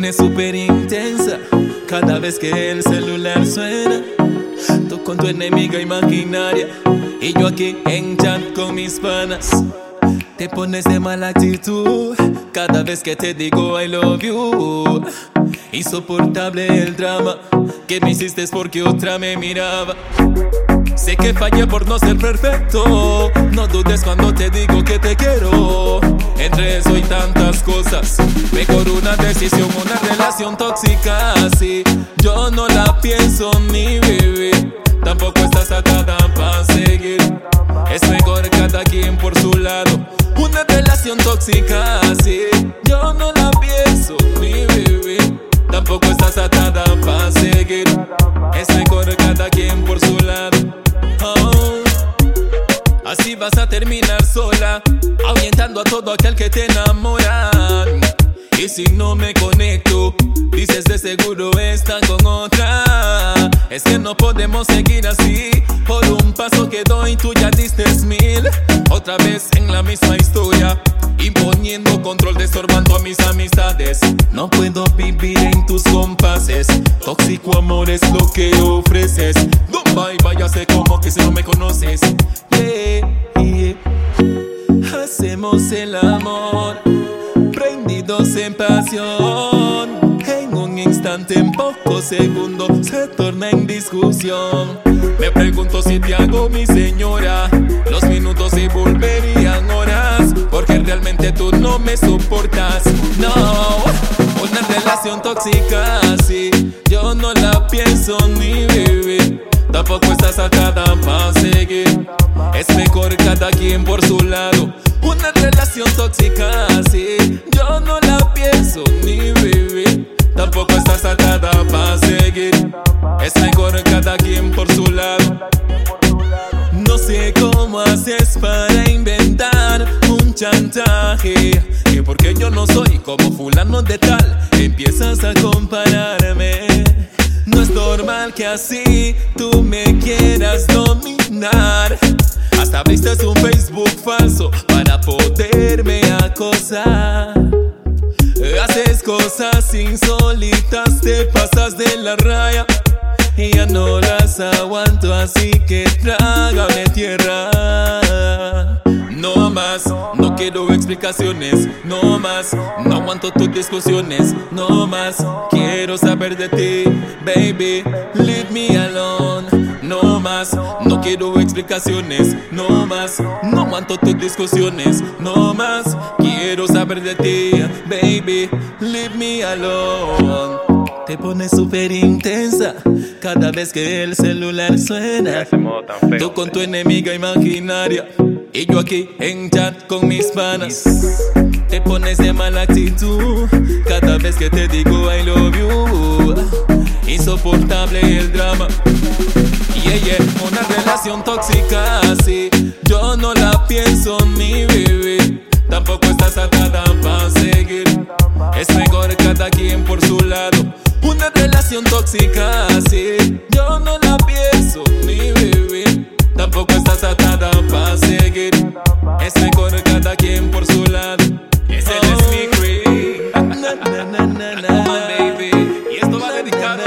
pone súper intensa cada vez que el celular suena. Tú con tu enemiga imaginaria y yo aquí en chat con mis panas. Te pones de mala actitud cada vez que te digo I love you. Insoportable el drama que me hiciste porque otra me miraba. Que fallé por no ser perfecto. No dudes cuando te digo que te quiero. Entre eso y tantas cosas, mejor una decisión, una relación tóxica. Así yo no la pienso ni vivir. Tampoco estás atada para seguir. Es mejor cada quien por su lado. Una relación tóxica así yo no la pienso ni vivir. Tampoco estás atada para seguir. Es mejor cada quien por su vas a terminar sola, ahuyentando a todo aquel que te enamora. Y si no me conecto, dices de seguro están con otra. Es que no podemos seguir así. Por un paso que doy, tú ya diste mil. Otra vez en la misma historia, imponiendo control, desorbando a mis amistades. No puedo vivir en tus compases. Tóxico amor es lo que ofreces. No bye, váyase como que si no me conoces. Yeah. Hacemos el amor prendidos en pasión. Instante, en pocos segundos, se torna en discusión. Me pregunto si te hago mi señora. Los minutos se volverían horas. Porque realmente tú no me soportas. No, una relación tóxica así. Yo no la pienso ni vivir. Tampoco estás atada para seguir. Es mejor cada quien por su lado. Una relación tóxica así. Yo no la pienso ni vivir. Tampoco estás atada para seguir. Es mejor cada quien por su lado. No sé cómo haces para inventar un chantaje. Que porque yo no soy como fulano de tal, empiezas a compararme. No es normal que así tú me quieras dominar. Hasta abriste un Facebook falso para poderme acosar. Haces cosas insólitas, te pasas de la raya. Y ya no las aguanto, así que trágame tierra. No más, no quiero explicaciones. No más, no aguanto tus discusiones. No más, quiero saber de ti, baby. Leave me alone. No más, no quiero explicaciones. No más, no aguanto tus discusiones. No más, quiero saber de ti, baby. Leave me alone. Te pones súper intensa cada vez que el celular suena. Tú con tu enemiga imaginaria y yo aquí en chat con mis panas. Te pones de mala actitud cada vez que te digo I love you. Insoportable el drama. Yeah, yeah, una relación tóxica para seguir. Es mejor cada quien por su lado. Una relación tóxica así. Yo no la pienso ni vivir. Tampoco estás atada para seguir. Es mejor cada quien por su lado. Ese es mi creed. Na, na, baby. Y esto va dedicado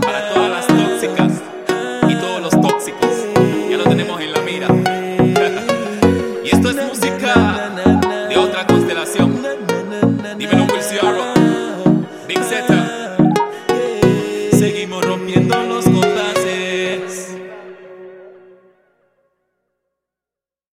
para todas las tóxicas y todos los tóxicos. Ya lo tenemos en la mira. Y esto es música de otra